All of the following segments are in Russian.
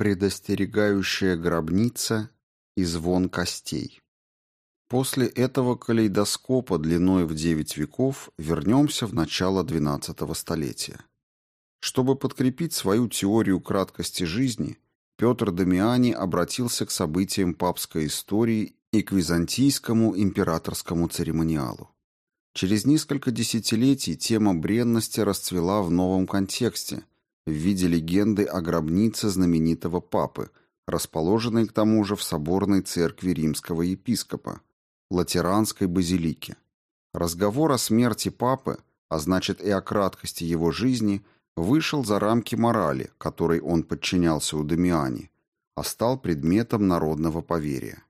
Предостерегающая гробница и звон костей. После этого калейдоскопа длиной в девять веков вернемся в начало XII столетия. Чтобы подкрепить свою теорию краткости жизни, Петр Дамиани обратился к событиям папской истории и к византийскому императорскому церемониалу. Через несколько десятилетий тема бренности расцвела в новом контексте, в виде легенды о гробнице знаменитого папы, расположенной к тому же в соборной церкви римского епископа, Латеранской базилике. Разговор о смерти папы, а значит и о краткости его жизни, вышел за рамки морали, которой он подчинялся у Дамиани, а стал предметом народного поверия.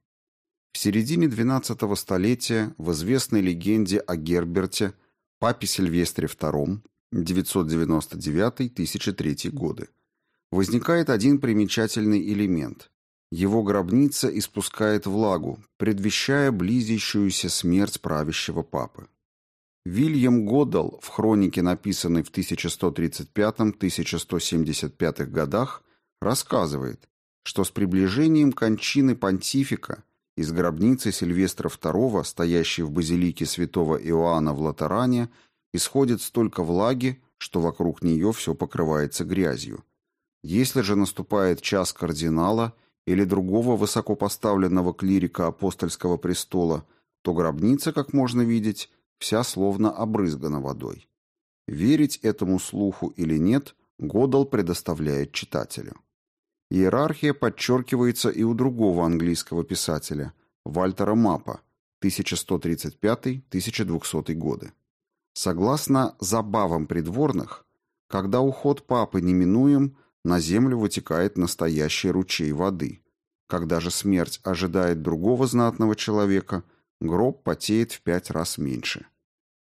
В середине XII столетия в известной легенде о Герберте, папе Сильвестре II, 999-1003 годы, возникает один примечательный элемент. Его гробница испускает влагу, предвещая близящуюся смерть правящего папы. Вильям Годдал в хронике, написанной в 1135-1175 годах, рассказывает, что с приближением кончины понтифика из гробницы Сильвестра II, стоящей в базилике святого Иоанна в Латеране, исходит столько влаги, что вокруг нее все покрывается грязью. Если же наступает час кардинала или другого высокопоставленного клирика апостольского престола, то гробница, как можно видеть, вся словно обрызгана водой. Верить этому слуху или нет, Годал предоставляет читателю. Иерархия подчеркивается и у другого английского писателя, Вальтера Мапа, 1135-1200 годы. Согласно забавам придворных, когда уход папы неминуем, на землю вытекает настоящий ручей воды. Когда же смерть ожидает другого знатного человека, гроб потеет в пять раз меньше.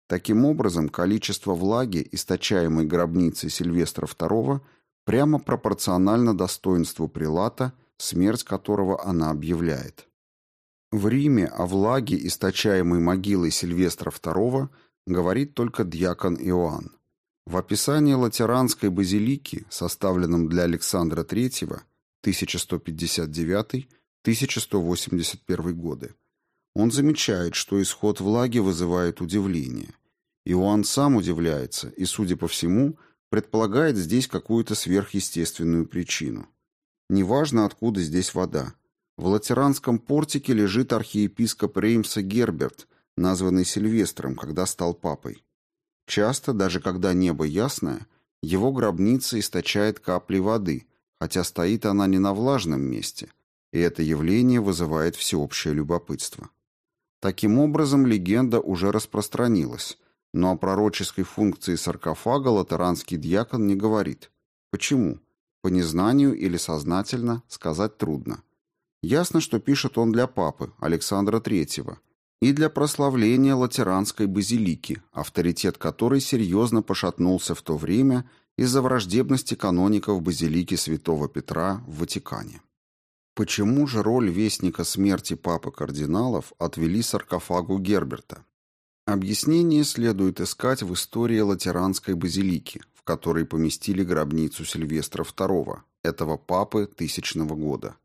Таким образом, количество влаги, источаемой гробницей Сильвестра II, прямо пропорционально достоинству прилата, смерть которого она объявляет. В Риме о влаге, источаемой могилой Сильвестра II, говорит только дьякон Иоанн. В описании латеранской базилики, составленном для Александра III, 1159-1181 годы, он замечает, что исход влаги вызывает удивление. Иоанн сам удивляется и, судя по всему, предполагает здесь какую-то сверхъестественную причину. Неважно, откуда здесь вода. В латеранском портике лежит архиепископ Реймса Герберт, названный Сильвестром, когда стал папой. Часто, даже когда небо ясное, его гробница источает капли воды, хотя стоит она не на влажном месте, и это явление вызывает всеобщее любопытство. Таким образом, легенда уже распространилась, но о пророческой функции саркофага латеранский дьякон не говорит. Почему? По незнанию или сознательно сказать трудно. Ясно, что пишет он для папы, Александра III, и для прославления латеранской базилики, авторитет которой серьезно пошатнулся в то время из-за враждебности каноников базилики святого Петра в Ватикане. Почему же роль вестника смерти папы кардиналов отвели саркофагу Герберта? Объяснение следует искать в истории латеранской базилики, в которой поместили гробницу Сильвестра II, этого папы тысячного года.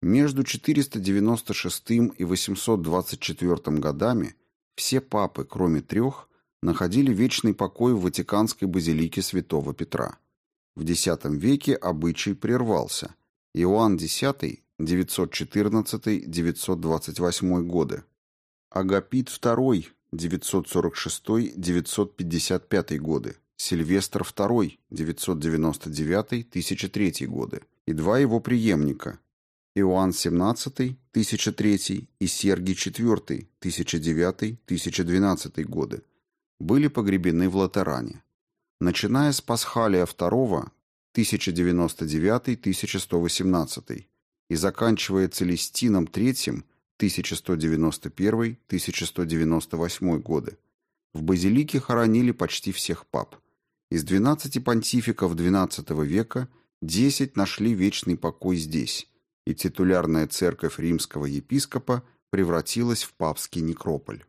Между 496 и 824 годами все папы, кроме трех, находили вечный покой в Ватиканской базилике святого Петра. В X веке обычай прервался. Иоанн X 914-928 годы, Агапит II 946-955 годы, Сильвестр II 999-1003 годы и два его преемника Иоанн XVII, 1003 и Сергий IV, 1009-1012 годы, были погребены в Латеране. Начиная с Пасхалия II, 1099-1118 и заканчивая Целестином III, 1191-1198 годы, в базилике хоронили почти всех пап. Из 12 понтификов XII века 10 нашли вечный покой здесь, и титулярная церковь римского епископа превратилась в папский некрополь.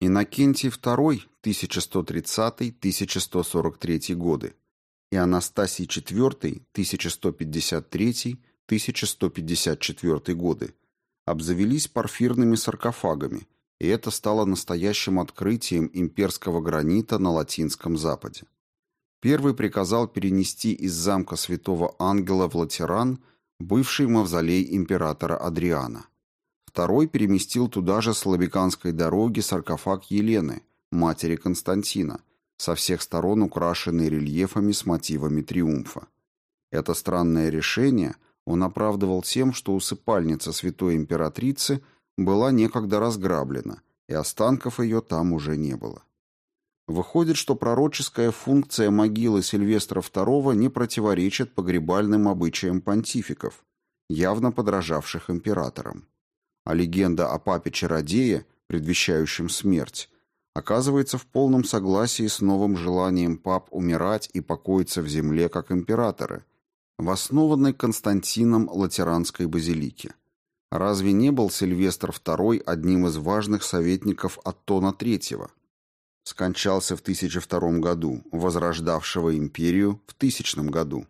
Иннокентий II, 1130-1143 годы, и Анастасий IV 1153-1154 годы обзавелись порфирными саркофагами, и это стало настоящим открытием имперского гранита на Латинском Западе. Первый приказал перенести из замка Святого Ангела в Латеран бывший мавзолей императора Адриана. Второй переместил туда же с Лабиканской дороги саркофаг Елены, матери Константина, со всех сторон украшенный рельефами с мотивами триумфа. Это странное решение он оправдывал тем, что усыпальница святой императрицы была некогда разграблена, и останков ее там уже не было. Выходит, что пророческая функция могилы Сильвестра II не противоречит погребальным обычаям понтификов, явно подражавших императорам. А легенда о папе-чародее, предвещающем смерть, оказывается в полном согласии с новым желанием пап умирать и покоиться в земле как императоры, в основанной Константином Латеранской базилике. Разве не был Сильвестр II одним из важных советников Аттона III? Скончался в 1002 году, возрождавшего империю в 1000 году.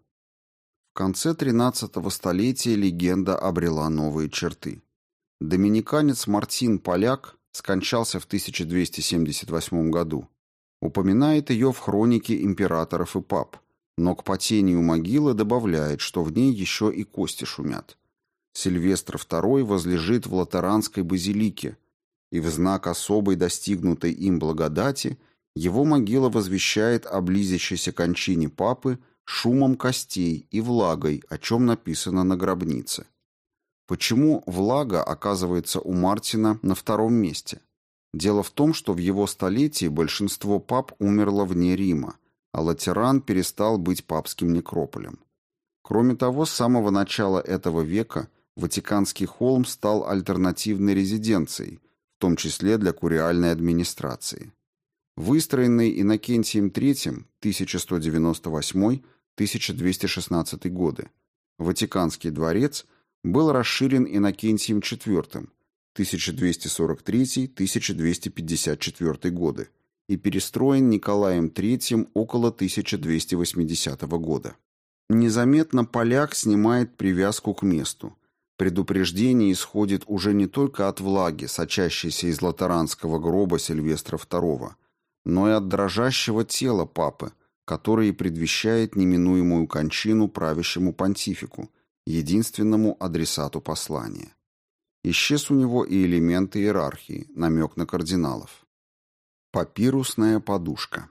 В конце 13 столетия легенда обрела новые черты. Доминиканец Мартин Поляк скончался в 1278 году. Упоминает ее в хронике императоров и пап, но к потению могилы добавляет, что в ней еще и кости шумят. Сильвестр II возлежит в латеранской базилике, и в знак особой достигнутой им благодати его могила возвещает о близящейся кончине папы шумом костей и влагой, о чем написано на гробнице. Почему влага оказывается у Мартина на втором месте? Дело в том, что в его столетии большинство пап умерло вне Рима, а Латеран перестал быть папским некрополем. Кроме того, с самого начала этого века Ватиканский холм стал альтернативной резиденцией, в том числе для куриальной администрации. Выстроенный Иннокентием III 1198-1216 годы, Ватиканский дворец – был расширен Иннокентием IV 1243-1254 годы и перестроен Николаем III около 1280 года. Незаметно поляк снимает привязку к месту. Предупреждение исходит уже не только от влаги, сочащейся из латеранского гроба Сильвестра II, но и от дрожащего тела папы, который предвещает неминуемую кончину правящему понтифику, единственному адресату послания. Исчез у него и элементы иерархии, намек на кардиналов. Папирусная подушка.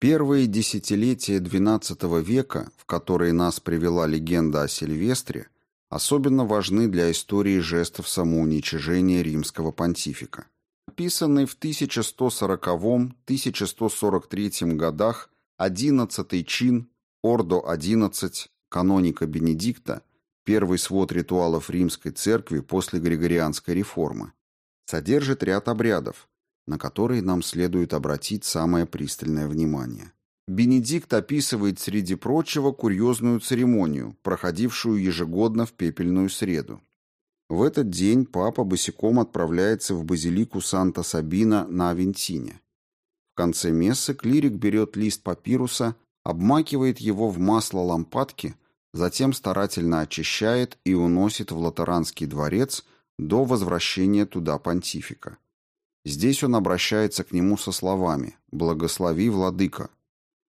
Первые десятилетия XII века, в которые нас привела легенда о Сильвестре, особенно важны для истории жестов самоуничижения римского понтифика. Описанный в 1140-1143 годах 11 чин Ордо 11 каноника Бенедикта первый свод ритуалов римской церкви после Григорианской реформы, содержит ряд обрядов, на которые нам следует обратить самое пристальное внимание. Бенедикт описывает, среди прочего, курьезную церемонию, проходившую ежегодно в пепельную среду. В этот день папа босиком отправляется в базилику Санта-Сабина на Авентине. В конце мессы клирик берет лист папируса, обмакивает его в масло лампадки затем старательно очищает и уносит в Латеранский дворец до возвращения туда понтифика. Здесь он обращается к нему со словами «Благослови, владыка».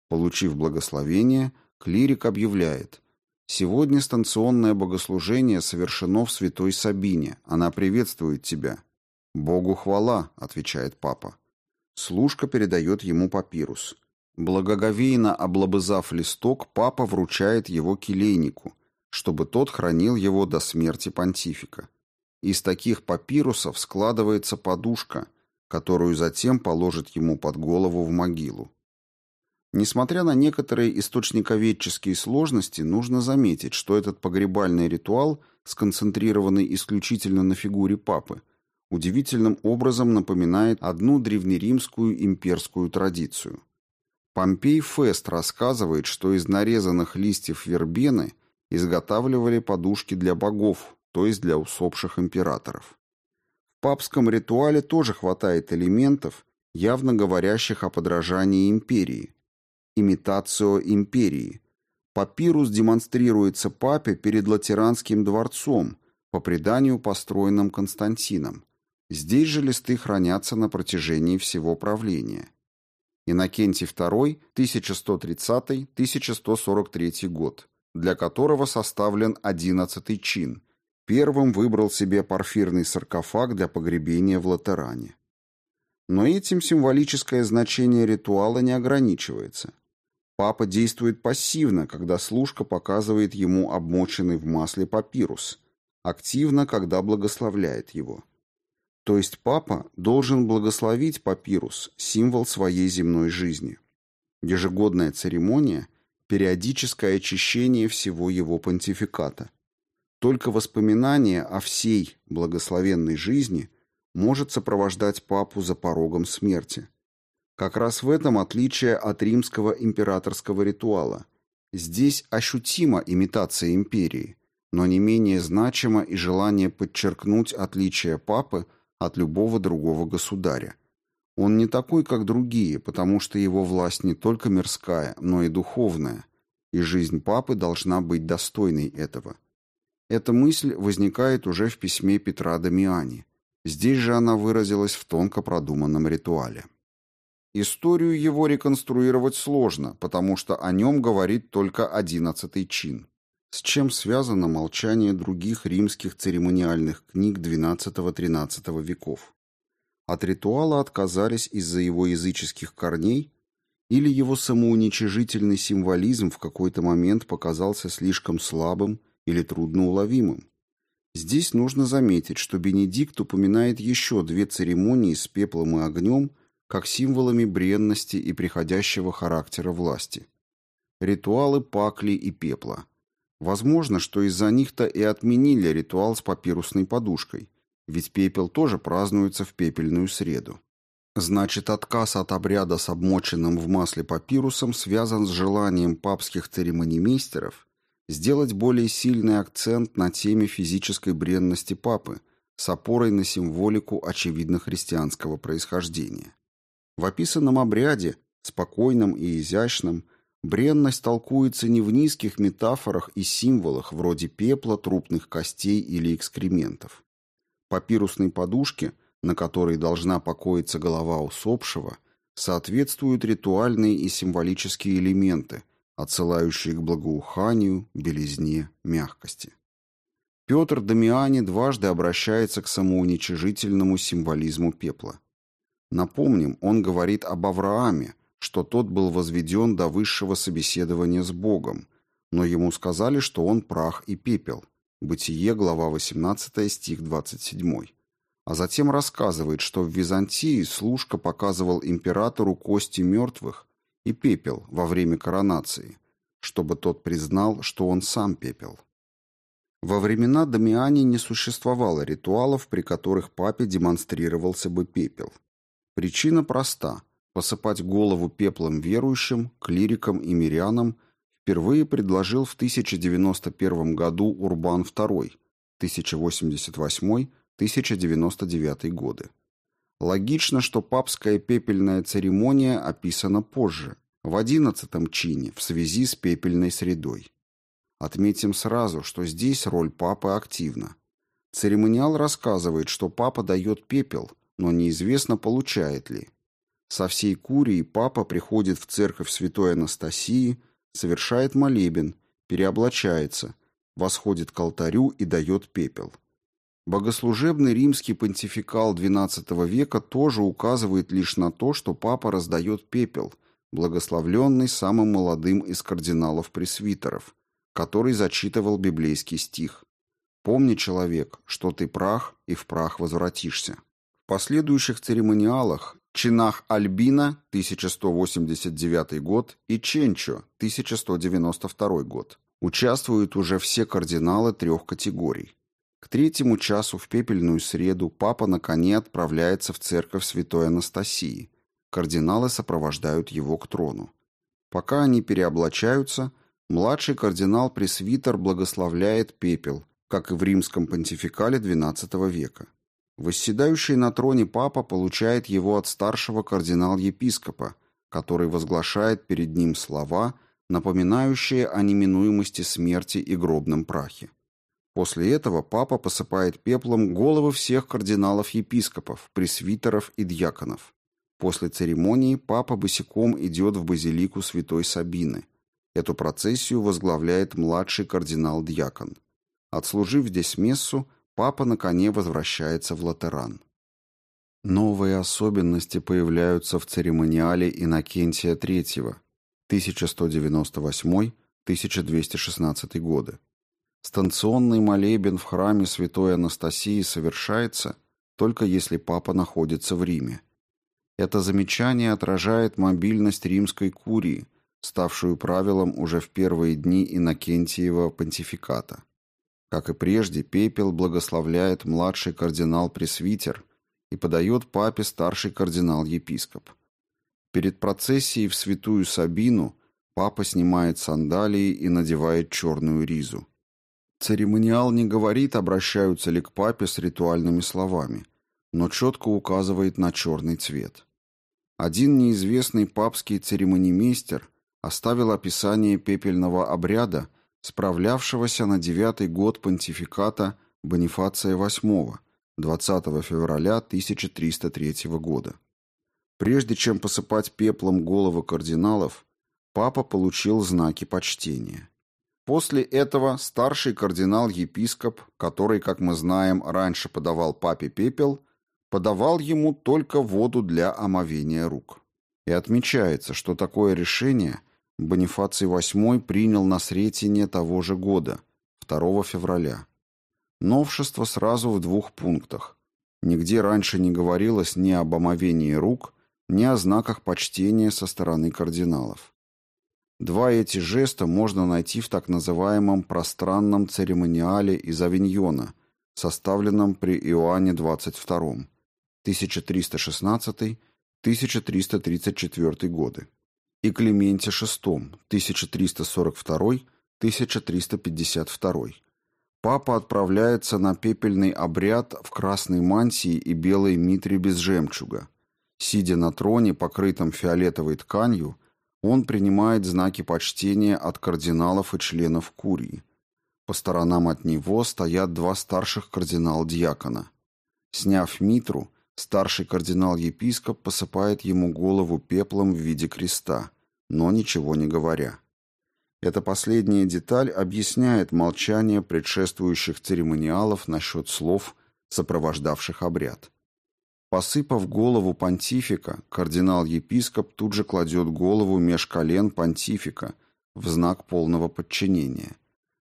Получив благословение, клирик объявляет «Сегодня станционное богослужение совершено в Святой Сабине. Она приветствует тебя». «Богу хвала», — отвечает папа. Служка передает ему папирус. Благоговейно облобызав листок, папа вручает его келейнику, чтобы тот хранил его до смерти понтифика. Из таких папирусов складывается подушка, которую затем положит ему под голову в могилу. Несмотря на некоторые источниковедческие сложности, нужно заметить, что этот погребальный ритуал, сконцентрированный исключительно на фигуре папы, удивительным образом напоминает одну древнеримскую имперскую традицию. Помпей Фест рассказывает, что из нарезанных листьев вербены изготавливали подушки для богов, то есть для усопших императоров. В папском ритуале тоже хватает элементов, явно говорящих о подражании империи. «Имитацио империи». Папирус демонстрируется папе перед Латеранским дворцом, по преданию построенным Константином. Здесь же листы хранятся на протяжении всего правления. Иннокентий II, 1130-1143 год, для которого составлен одиннадцатый чин. Первым выбрал себе порфирный саркофаг для погребения в Латеране. Но этим символическое значение ритуала не ограничивается. Папа действует пассивно, когда служка показывает ему обмоченный в масле папирус, активно, когда благословляет его. То есть папа должен благословить папирус, символ своей земной жизни. Ежегодная церемония – периодическое очищение всего его понтификата. Только воспоминание о всей благословенной жизни может сопровождать папу за порогом смерти. Как раз в этом отличие от римского императорского ритуала. Здесь ощутима имитация империи, но не менее значимо и желание подчеркнуть отличие папы – от любого другого государя. Он не такой, как другие, потому что его власть не только мирская, но и духовная, и жизнь папы должна быть достойной этого. Эта мысль возникает уже в письме Петра Дамиани. Здесь же она выразилась в тонко продуманном ритуале. Историю его реконструировать сложно, потому что о нем говорит только одиннадцатый чин с чем связано молчание других римских церемониальных книг XII-XIII веков. От ритуала отказались из-за его языческих корней или его самоуничижительный символизм в какой-то момент показался слишком слабым или трудноуловимым. Здесь нужно заметить, что Бенедикт упоминает еще две церемонии с пеплом и огнем как символами бренности и приходящего характера власти. Ритуалы пакли и пепла – Возможно, что из-за них-то и отменили ритуал с папирусной подушкой, ведь пепел тоже празднуется в пепельную среду. Значит, отказ от обряда с обмоченным в масле папирусом связан с желанием папских церемонимейстеров сделать более сильный акцент на теме физической бренности папы с опорой на символику очевидно христианского происхождения. В описанном обряде, спокойном и изящном, Бренность толкуется не в низких метафорах и символах вроде пепла, трупных костей или экскрементов. Папирусной подушке, на которой должна покоиться голова усопшего, соответствуют ритуальные и символические элементы, отсылающие к благоуханию, белизне, мягкости. Петр Дамиани дважды обращается к самоуничижительному символизму пепла. Напомним, он говорит об Аврааме, что тот был возведен до высшего собеседования с Богом, но ему сказали, что он прах и пепел. Бытие, глава 18, стих 27. А затем рассказывает, что в Византии служка показывал императору кости мертвых и пепел во время коронации, чтобы тот признал, что он сам пепел. Во времена Дамиани не существовало ритуалов, при которых папе демонстрировался бы пепел. Причина проста – посыпать голову пеплом верующим, клирикам и мирянам впервые предложил в 1091 году Урбан II, 1088-1099 годы. Логично, что папская пепельная церемония описана позже, в одиннадцатом чине, в связи с пепельной средой. Отметим сразу, что здесь роль папы активна. Церемониал рассказывает, что папа дает пепел, но неизвестно, получает ли. Со всей Курии папа приходит в церковь святой Анастасии, совершает молебен, переоблачается, восходит к алтарю и дает пепел. Богослужебный римский понтификал XII века тоже указывает лишь на то, что папа раздает пепел, благословленный самым молодым из кардиналов-пресвитеров, который зачитывал библейский стих «Помни, человек, что ты прах, и в прах возвратишься». Последующих церемониалах чинах Альбина, 1189 год, и Ченчо, 1192 год. Участвуют уже все кардиналы трех категорий. К третьему часу в пепельную среду папа на коне отправляется в церковь святой Анастасии. Кардиналы сопровождают его к трону. Пока они переоблачаются, младший кардинал-пресвитер благословляет пепел, как и в римском понтификале XII века. Восседающий на троне папа получает его от старшего кардинал-епископа, который возглашает перед ним слова, напоминающие о неминуемости смерти и гробном прахе. После этого папа посыпает пеплом головы всех кардиналов-епископов, пресвитеров и дьяконов. После церемонии папа босиком идет в базилику Святой Сабины. Эту процессию возглавляет младший кардинал-дьякон. Отслужив здесь мессу, папа на коне возвращается в Латеран. Новые особенности появляются в церемониале Иннокентия III 1198-1216 годы. Станционный молебен в храме Святой Анастасии совершается только если папа находится в Риме. Это замечание отражает мобильность римской курии, ставшую правилом уже в первые дни Иннокентиева понтификата. Как и прежде, пепел благословляет младший кардинал-пресвитер и подает папе старший кардинал-епископ. Перед процессией в святую Сабину папа снимает сандалии и надевает черную ризу. Церемониал не говорит, обращаются ли к папе с ритуальными словами, но четко указывает на черный цвет. Один неизвестный папский церемонимейстер оставил описание пепельного обряда, справлявшегося на девятый год понтификата Бонифация VIII, 20 февраля 1303 года. Прежде чем посыпать пеплом головы кардиналов, папа получил знаки почтения. После этого старший кардинал-епископ, который, как мы знаем, раньше подавал папе пепел, подавал ему только воду для омовения рук. И отмечается, что такое решение Бонифаций VIII принял на Сретение того же года, 2 февраля. Новшество сразу в двух пунктах. Нигде раньше не говорилось ни об омовении рук, ни о знаках почтения со стороны кардиналов. Два эти жеста можно найти в так называемом пространном церемониале из Авиньона, составленном при Иоанне XXII, 1316-1334 годы, и Клименте VI, 1342-1352. Папа отправляется на пепельный обряд в красной мантии и белой митре без жемчуга. Сидя на троне, покрытом фиолетовой тканью, он принимает знаки почтения от кардиналов и членов Курии. По сторонам от него стоят два старших кардинал-диакона. Сняв митру, старший кардинал-епископ посыпает ему голову пеплом в виде креста, но ничего не говоря. Эта последняя деталь объясняет молчание предшествующих церемониалов насчет слов, сопровождавших обряд. Посыпав голову понтифика, кардинал-епископ тут же кладет голову меж колен понтифика в знак полного подчинения.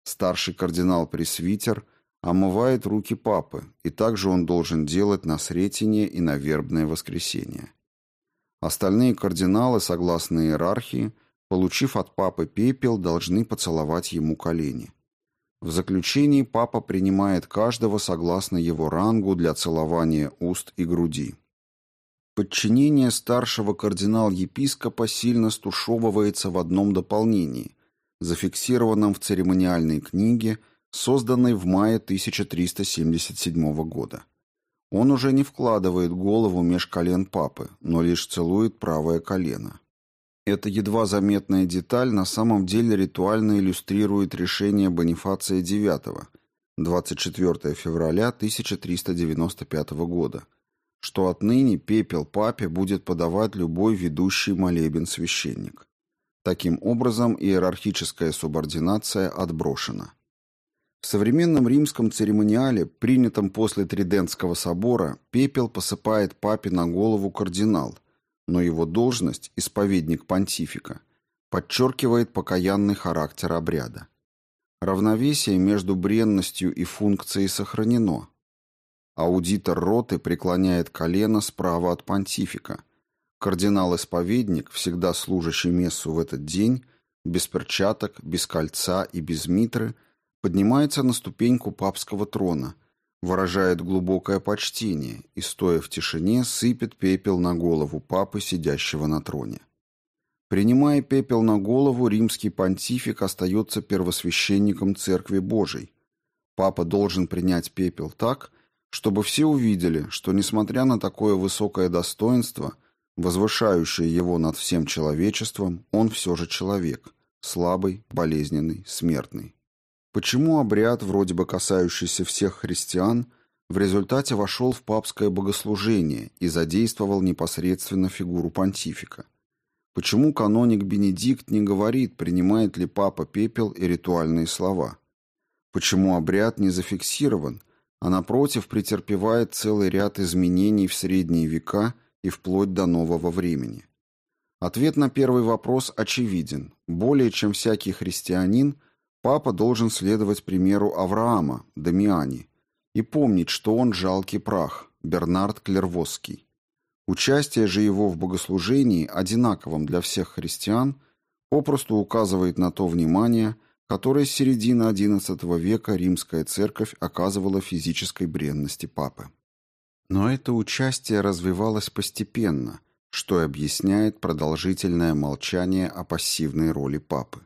Старший кардинал-пресвитер омывает руки папы, и также он должен делать на Сретение и на Вербное воскресенье. Остальные кардиналы, согласно иерархии, получив от папы пепел, должны поцеловать ему колени. В заключении папа принимает каждого согласно его рангу для целования уст и груди. Подчинение старшего кардинал-епископа сильно стушевывается в одном дополнении, зафиксированном в церемониальной книге, созданной в мае 1377 года. Он уже не вкладывает голову меж колен папы, но лишь целует правое колено. Эта едва заметная деталь на самом деле ритуально иллюстрирует решение Бонифация IX 24 февраля 1395 года, что отныне пепел папе будет подавать любой ведущий молебен священник. Таким образом, иерархическая субординация отброшена. В современном римском церемониале, принятом после Тридентского собора, пепел посыпает папе на голову кардинал, но его должность, исповедник понтифика, подчеркивает покаянный характер обряда. Равновесие между бренностью и функцией сохранено. Аудитор роты преклоняет колено справа от понтифика. Кардинал-исповедник, всегда служащий мессу в этот день, без перчаток, без кольца и без митры, поднимается на ступеньку папского трона – выражает глубокое почтение и, стоя в тишине, сыпет пепел на голову папы, сидящего на троне. Принимая пепел на голову, римский понтифик остается первосвященником Церкви Божией. Папа должен принять пепел так, чтобы все увидели, что, несмотря на такое высокое достоинство, возвышающая его над всем человечеством, он все же человек, слабый, болезненный, смертный. Почему обряд, вроде бы касающийся всех христиан, в результате вошел в папское богослужение и задействовал непосредственно фигуру понтифика? Почему каноник Бенедикт не говорит, принимает ли папа пепел и ритуальные слова? Почему обряд не зафиксирован, а напротив претерпевает целый ряд изменений в средние века и вплоть до нового времени? Ответ на первый вопрос очевиден. Более чем всякий христианин, папа должен следовать примеру Авраама, Дамиани, и помнить, что он жалкий прах, Бернард Клервосский. Участие же его в богослужении, одинаковом для всех христиан, попросту указывает на то внимание, которое с середины XI века римская церковь оказывала физической бренности папы. Но это участие развивалось постепенно, что объясняет продолжительное молчание о пассивной роли папы.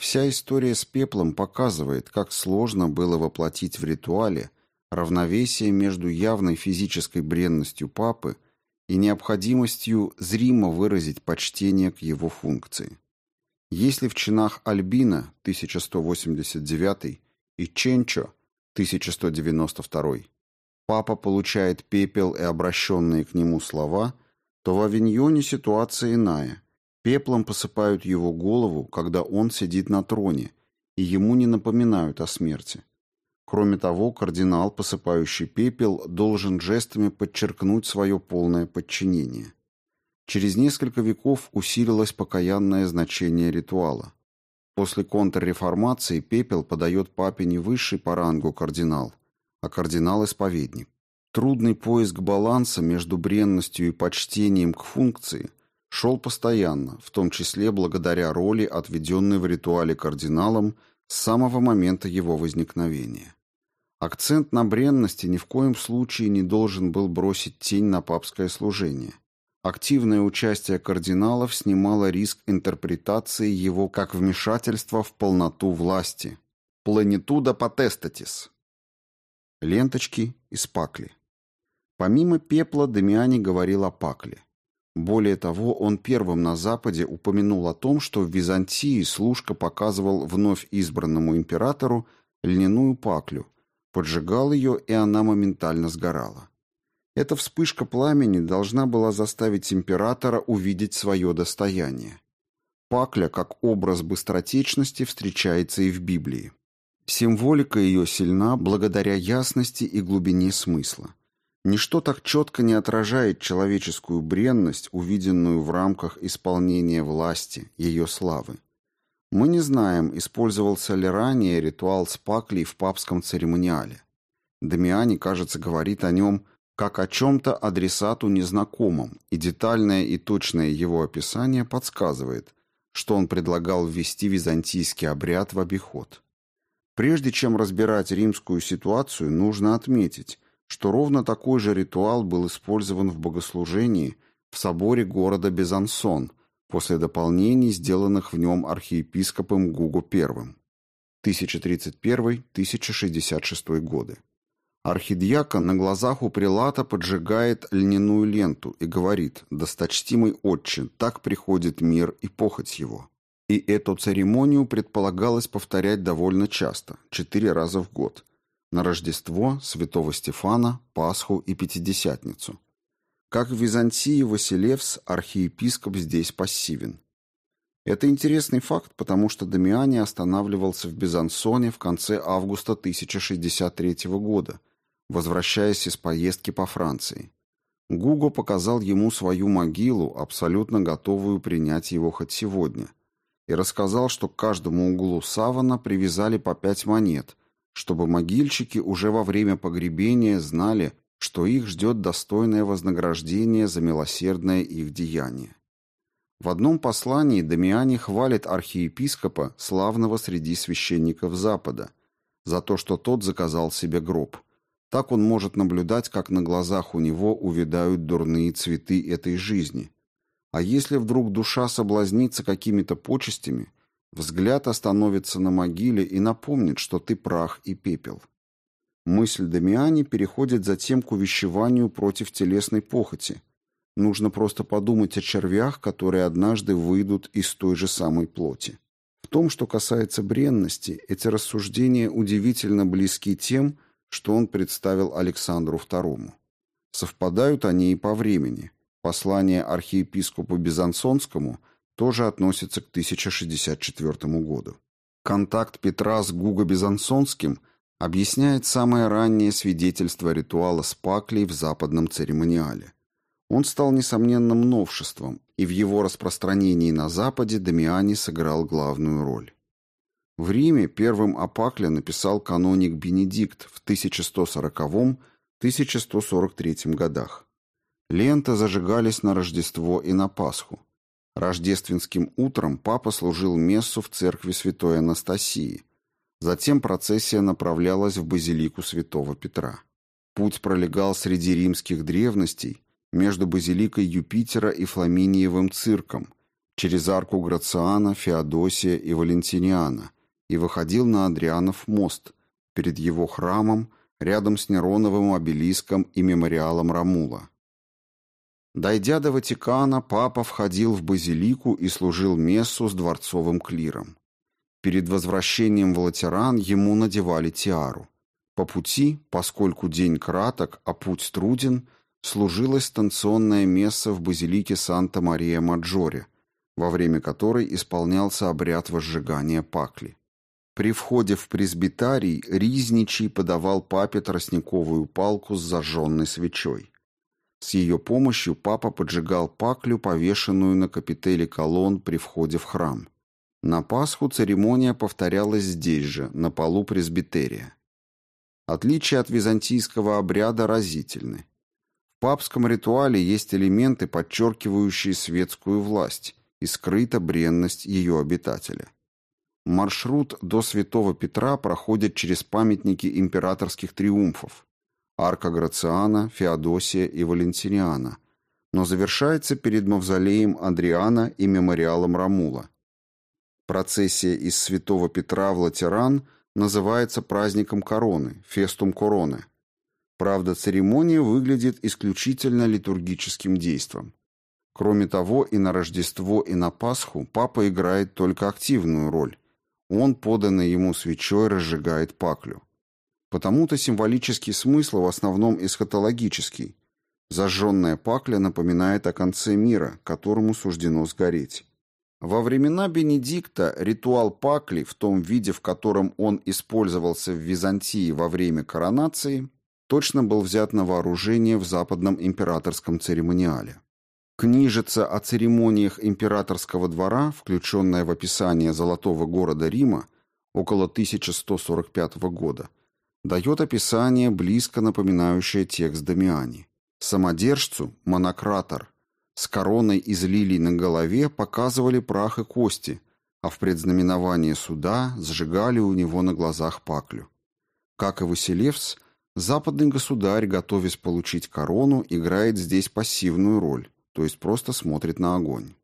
Вся история с пеплом показывает, как сложно было воплотить в ритуале равновесие между явной физической бренностью папы и необходимостью зримо выразить почтение к его функции. Если в чинах Альбина 1189 и Ченчо 1192 папа получает пепел и обращенные к нему слова – то в Авиньоне ситуация иная. Пеплом посыпают его голову, когда он сидит на троне, и ему не напоминают о смерти. Кроме того, кардинал, посыпающий пепел, должен жестами подчеркнуть свое полное подчинение. Через несколько веков усилилось покаянное значение ритуала. После контрреформации пепел подает папе не высший по рангу кардинал, а кардинал-исповедник. Трудный поиск баланса между бренностью и почтением к функции шел постоянно, в том числе благодаря роли, отведенной в ритуале кардиналом с самого момента его возникновения. Акцент на бренности ни в коем случае не должен был бросить тень на папское служение. Активное участие кардиналов снимало риск интерпретации его как вмешательства в полноту власти. Пленитуда потестатис. Ленточки из пакли. Помимо пепла Дамиани говорил о пакле. Более того, он первым на Западе упомянул о том, что в Византии служка показывал вновь избранному императору льняную паклю, поджигал ее, и она моментально сгорала. Эта вспышка пламени должна была заставить императора увидеть свое достояние. Пакля, как образ быстротечности, встречается и в Библии. Символика ее сильна благодаря ясности и глубине смысла. Ничто так четко не отражает человеческую бренность, увиденную в рамках исполнения власти, ее славы. Мы не знаем, использовался ли ранее ритуал спаклей в папском церемониале. Дамиани, кажется, говорит о нем как о чем-то адресату незнакомом, и детальное и точное его описание подсказывает, что он предлагал ввести византийский обряд в обиход. Прежде чем разбирать римскую ситуацию, нужно отметить, что ровно такой же ритуал был использован в богослужении в соборе города Безансон после дополнений, сделанных в нем архиепископом Гуго I. 1031-1066 годы. Архидьякон на глазах у прилата поджигает льняную ленту и говорит «Досточтимый отче, так приходит мир и похоть его». И эту церемонию предполагалось повторять довольно часто, четыре раза в год, на Рождество, Святого Стефана, Пасху и Пятидесятницу. Как в Византии Василевс, архиепископ здесь пассивен. Это интересный факт, потому что Дамиани останавливался в Безансоне в конце августа 1063 года, возвращаясь из поездки по Франции. Гуго показал ему свою могилу, абсолютно готовую принять его хоть сегодня, и рассказал, что к каждому углу савана привязали по пять монет, чтобы могильщики уже во время погребения знали, что их ждет достойное вознаграждение за милосердное их деяние. В одном послании Дамиани хвалит архиепископа, славного среди священников Запада, за то, что тот заказал себе гроб. Так он может наблюдать, как на глазах у него увядают дурные цветы этой жизни. А если вдруг душа соблазнится какими-то почестями – Взгляд остановится на могиле и напомнит, что ты прах и пепел. Мысль Дамиани переходит затем к увещеванию против телесной похоти, Нужно просто подумать о червях, которые однажды выйдут из той же самой плоти. В том, что касается бренности, эти рассуждения удивительно близки тем, что он представил Александру II. Совпадают они и по времени. Послание архиепископу Безансонскому тоже относится к 1064 году. Контакт Петра с Гуго Безансонским объясняет самое раннее свидетельство ритуала с паклей в западном церемониале. Он стал несомненным новшеством, и в его распространении на Западе Дамиани сыграл главную роль. В Риме первым о пакле написал каноник Бенедикт в 1140-1143 годах. Ленты зажигались на Рождество и на Пасху. Рождественским утром папа служил мессу в церкви святой Анастасии. Затем процессия направлялась в базилику святого Петра. Путь пролегал среди римских древностей – между базиликой Юпитера и Фламиниевым цирком, через арку Грациана, Феодосия и Валентиниана, и выходил на Адрианов мост, перед его храмом, рядом с Нероновым обелиском и мемориалом Рамула. Дойдя до Ватикана, папа входил в базилику и служил мессу с дворцовым клиром. Перед возвращением в Латеран ему надевали тиару. По пути, поскольку день краток, а путь труден – служилось станционное место в базилике Санта-Мария-Маджоре, во время которой исполнялся обряд возжигания пакли. При входе в пресбитарий Ризничий подавал папе тростниковую палку с зажженной свечой. С ее помощью папа поджигал паклю, повешенную на капителе колонн при входе в храм. На Пасху церемония повторялась здесь же, на полу пресбитерия. Отличия от византийского обряда разительны папском ритуале есть элементы, подчеркивающие светскую власть и скрыта бренность ее обитателя. Маршрут до Святого Петра проходит через памятники императорских триумфов Арка Грациана, Феодосия и Валентиниана, но завершается перед мавзолеем Адриана и мемориалом Рамула. Процессия из Святого Петра в Латеран называется праздником короны, фестум короны, Правда, церемония выглядит исключительно литургическим действом. Кроме того, и на Рождество, и на Пасху папа играет только активную роль. Он, поданный ему свечой, разжигает паклю. Потому-то символический смысл в основном эсхатологический. Зажженная пакля напоминает о конце мира, которому суждено сгореть. Во времена Бенедикта ритуал пакли в том виде, в котором он использовался в Византии во время коронации, точно был взят на вооружение в западном императорском церемониале. Книжица о церемониях императорского двора, включенная в описание Золотого города Рима около 1145 года, дает описание, близко напоминающее текст Дамиани. Самодержцу, монократор, с короной из лилий на голове показывали прах и кости, а в предзнаменование суда сжигали у него на глазах паклю. Как и Василевс, Западный государь, готовясь получить корону, играет здесь пассивную роль, то есть просто смотрит на огонь.